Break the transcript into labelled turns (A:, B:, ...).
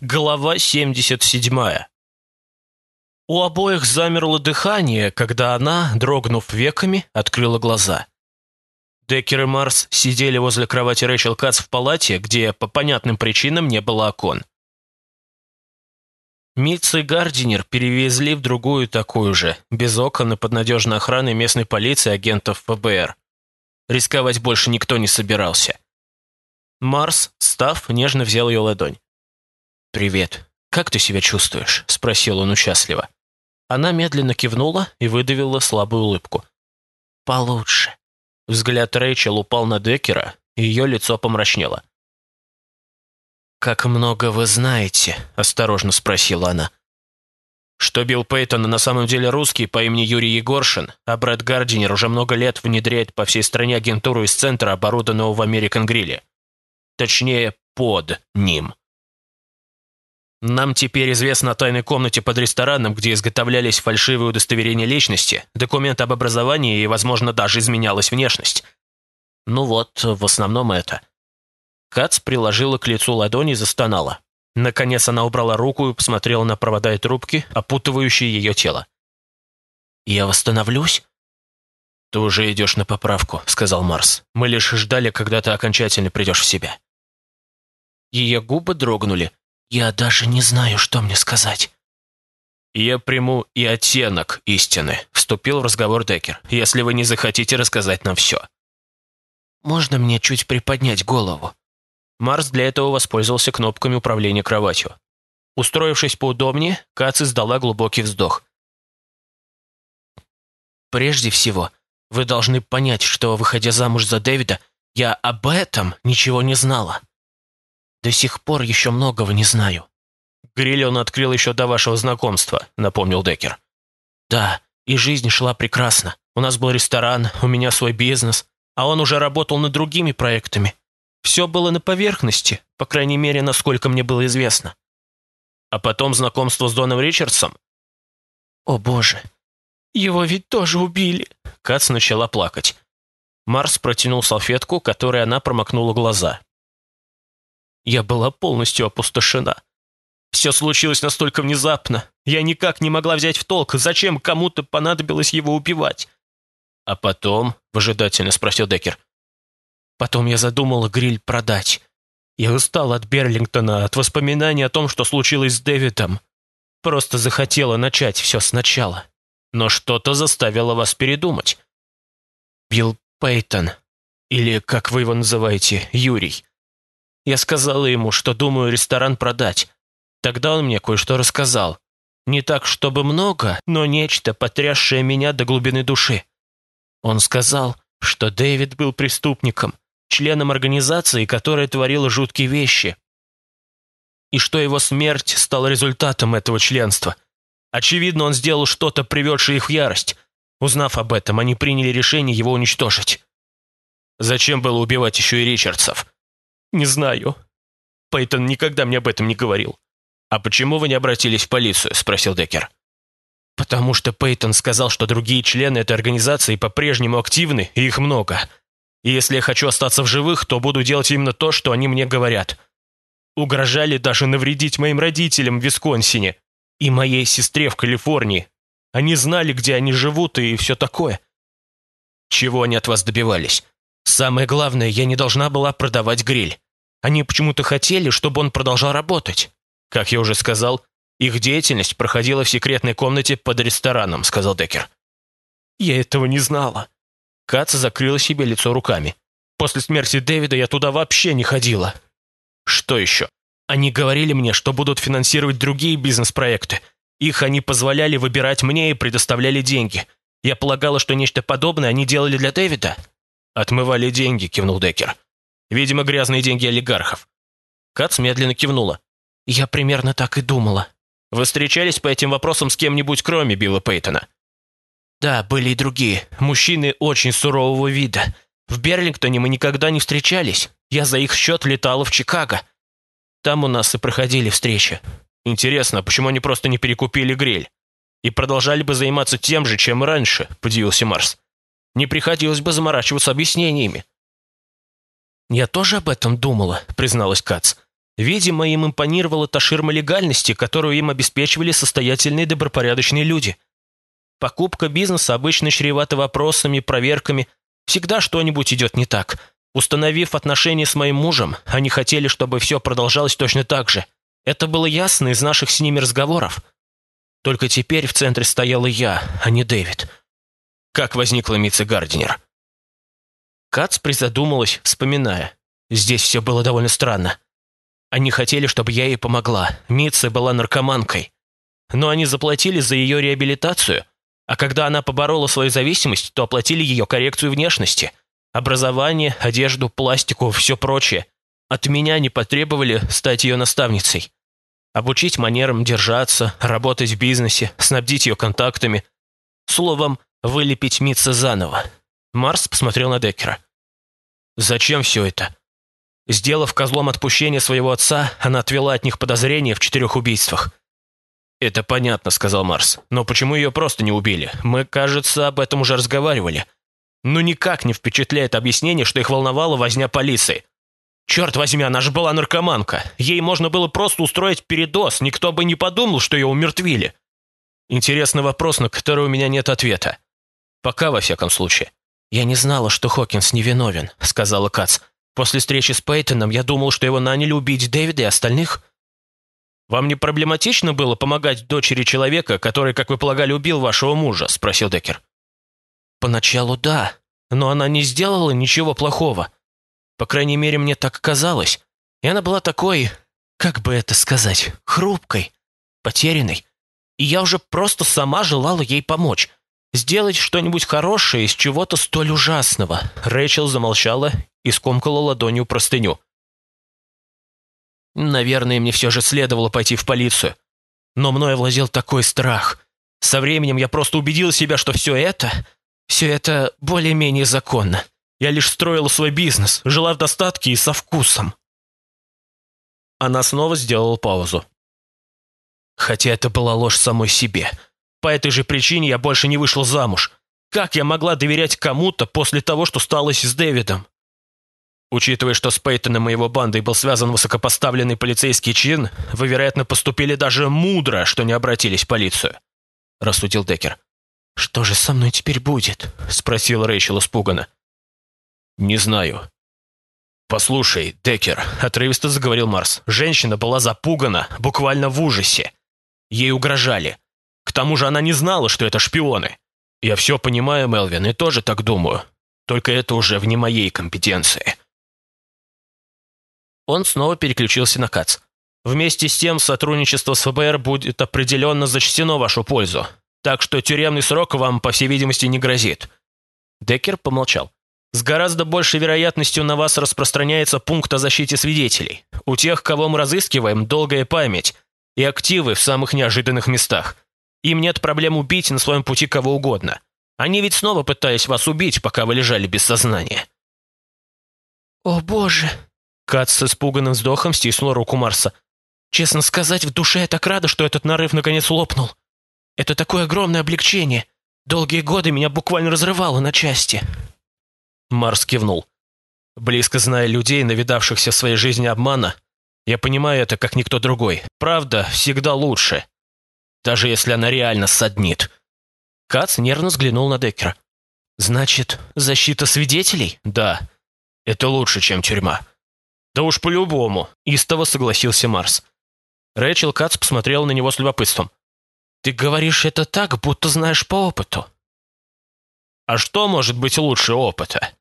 A: Глава 77. У обоих замерло дыхание, когда она, дрогнув веками, открыла глаза. Деккер и Марс сидели возле кровати Рэйчел Кац в палате, где по понятным причинам не было окон. Митц и Гардинер перевезли в другую такую же, без окон и под надежной охраной местной полиции агентов ФБР. Рисковать больше никто не собирался. Марс, став, нежно взял ее ладонь. «Привет. Как ты себя чувствуешь?» – спросил он участливо. Она медленно кивнула и выдавила слабую улыбку. «Получше». Взгляд Рэйчел упал на Деккера, и ее лицо помрачнело. «Как много вы знаете?» – осторожно спросила она. Что Билл Пейтон на самом деле русский по имени Юрий Егоршин, а Брэд Гардинер уже много лет внедряет по всей стране агентуру из центра, оборудованного в Американ Грилле. Точнее, под ним. Нам теперь известно о тайной комнате под рестораном, где изготовлялись фальшивые удостоверения личности, документы об образовании и, возможно, даже изменялась внешность. Ну вот, в основном это. Кац приложила к лицу ладони и застонала. Наконец она убрала руку и посмотрела на провода и трубки, опутывающие ее тело. «Я восстановлюсь?» «Ты уже идешь на поправку», — сказал Марс. «Мы лишь ждали, когда ты окончательно придешь в себя». Ее губы дрогнули. Я даже не знаю, что мне сказать. «Я приму и оттенок истины», — вступил в разговор Деккер, «если вы не захотите рассказать нам все». «Можно мне чуть приподнять голову?» Марс для этого воспользовался кнопками управления кроватью. Устроившись поудобнее, Кац издала глубокий вздох. «Прежде всего, вы должны понять, что, выходя замуж за Дэвида, я об этом ничего не знала. До сих пор еще многого не знаю». «Гриль он открыл еще до вашего знакомства», — напомнил Деккер. «Да, и жизнь шла прекрасно. У нас был ресторан, у меня свой бизнес, а он уже работал над другими проектами. Все было на поверхности, по крайней мере, насколько мне было известно». «А потом знакомство с Доном Ричардсом?» «О боже, его ведь тоже убили!» Кац начала плакать. Марс протянул салфетку, которой она промокнула глаза. Я была полностью опустошена. Все случилось настолько внезапно. Я никак не могла взять в толк, зачем кому-то понадобилось его убивать. А потом, выжидательно спросил Деккер. Потом я задумала гриль продать. Я устал от Берлингтона, от воспоминаний о том, что случилось с Дэвидом. Просто захотела начать все сначала. Но что-то заставило вас передумать. Билл Пейтон, или, как вы его называете, Юрий, я сказала ему, что думаю ресторан продать. Тогда он мне кое-что рассказал. Не так, чтобы много, но нечто, потрясшее меня до глубины души. Он сказал, что Дэвид был преступником, членом организации, которая творила жуткие вещи. И что его смерть стала результатом этого членства. Очевидно, он сделал что-то, приведшее их в ярость. Узнав об этом, они приняли решение его уничтожить. Зачем было убивать еще и Ричардсов? «Не знаю. Пейтон никогда мне об этом не говорил». «А почему вы не обратились в полицию?» – спросил Деккер. «Потому что Пейтон сказал, что другие члены этой организации по-прежнему активны, и их много. И если я хочу остаться в живых, то буду делать именно то, что они мне говорят. Угрожали даже навредить моим родителям в Висконсине и моей сестре в Калифорнии. Они знали, где они живут и все такое». «Чего они от вас добивались?» Самое главное, я не должна была продавать гриль. Они почему-то хотели, чтобы он продолжал работать. Как я уже сказал, их деятельность проходила в секретной комнате под рестораном, сказал Деккер. Я этого не знала. Каца закрыла себе лицо руками. После смерти Дэвида я туда вообще не ходила. Что еще? Они говорили мне, что будут финансировать другие бизнес-проекты. Их они позволяли выбирать мне и предоставляли деньги. Я полагала, что нечто подобное они делали для Дэвида. «Отмывали деньги», — кивнул Деккер. «Видимо, грязные деньги олигархов». Кац медленно кивнула. «Я примерно так и думала». «Вы встречались по этим вопросам с кем-нибудь, кроме Билла Пейтона?» «Да, были и другие. Мужчины очень сурового вида. В Берлингтоне мы никогда не встречались. Я за их счет летала в Чикаго. Там у нас и проходили встречи. Интересно, почему они просто не перекупили гриль? И продолжали бы заниматься тем же, чем раньше?» – подивился Марс. Не приходилось бы заморачиваться объяснениями. «Я тоже об этом думала», — призналась Кац. Видимо, им импонировала та ширма легальности, которую им обеспечивали состоятельные добропорядочные люди. Покупка бизнеса обычно чревата вопросами, проверками. Всегда что-нибудь идет не так. Установив отношения с моим мужем, они хотели, чтобы все продолжалось точно так же. Это было ясно из наших с ними разговоров. Только теперь в центре стояла я, а не Дэвид. Как возникла Митца Гардинер? Кац призадумалась, вспоминая. Здесь все было довольно странно. Они хотели, чтобы я ей помогла. Митца была наркоманкой. Но они заплатили за ее реабилитацию, а когда она поборола свою зависимость, то оплатили ее коррекцию внешности. Образование, одежду, пластику, все прочее. От меня не потребовали стать ее наставницей. Обучить манерам держаться, работать в бизнесе, снабдить ее контактами. Словом, вылепить Митца заново. Марс посмотрел на Деккера. «Зачем все это?» Сделав козлом отпущения своего отца, она отвела от них подозрения в четырех убийствах. «Это понятно», — сказал Марс. «Но почему ее просто не убили? Мы, кажется, об этом уже разговаривали. Ну никак не впечатляет объяснение, что их волновала возня полиции. Черт возьми, она же была наркоманка. Ей можно было просто устроить передоз, никто бы не подумал, что ее умертвили. Интересный вопрос, на который у меня нет ответа. Пока, во всяком случае. «Я не знала, что Хокинс невиновен», — сказала Кац. «После встречи с Пейтоном я думал, что его наняли убить Дэвида и остальных». «Вам не проблематично было помогать дочери человека, который, как вы полагали, убил вашего мужа?» — спросил Деккер. «Поначалу да, но она не сделала ничего плохого. По крайней мере, мне так казалось. И она была такой, как бы это сказать, хрупкой, потерянной. И я уже просто сама желала ей помочь. Сделать что-нибудь хорошее из чего-то столь ужасного. Рэйчел замолчала и скомкала ладонью простыню. Наверное, мне все же следовало пойти в полицию. Но мной овладел такой страх. Со временем я просто убедил себя, что все это... Все это более-менее законно. Я лишь строила свой бизнес, жила в достатке и со вкусом. Она снова сделала паузу. Хотя это была ложь самой себе. По этой же причине я больше не вышла замуж. Как я могла доверять кому-то после того, что сталось с Дэвидом? Учитывая, что с Пейтоном и его бандой был связан высокопоставленный полицейский чин, вы, вероятно, поступили даже мудро, что не обратились в полицию», — рассудил Деккер. «Что же со мной теперь будет?» — спросил Рэйчел испуганно. «Не знаю». «Послушай, Деккер», — отрывисто заговорил Марс, — «женщина была запугана, буквально в ужасе. Ей угрожали. К тому же она не знала, что это шпионы. Я все понимаю, Мелвин, и тоже так думаю. Только это уже вне моей компетенции. Он снова переключился на КАЦ. Вместе с тем, сотрудничество с ФБР будет определенно зачтено в вашу пользу. Так что тюремный срок вам, по всей видимости, не грозит. Деккер помолчал. С гораздо большей вероятностью на вас распространяется пункт о защите свидетелей. У тех, кого мы разыскиваем, долгая память и активы в самых неожиданных местах. Им нет проблем убить на своем пути кого угодно. Они ведь снова пытались вас убить, пока вы лежали без сознания».
B: «О, боже!»
A: Кац с испуганным вздохом стиснула руку Марса.
B: «Честно сказать, в душе я так рада, что этот нарыв наконец лопнул. Это такое огромное облегчение. Долгие годы меня буквально разрывало на части».
A: Марс кивнул. Близко зная людей, навидавшихся в своей жизни обмана, я понимаю это как никто другой. Правда всегда лучше даже если она реально саднит. Кац нервно взглянул на Деккера. «Значит, защита свидетелей?» «Да. Это лучше, чем тюрьма». «Да уж по-любому», — истово согласился Марс. Рэчел Кац посмотрел на него с любопытством. «Ты говоришь это так, будто знаешь по опыту». «А что может быть лучше опыта?»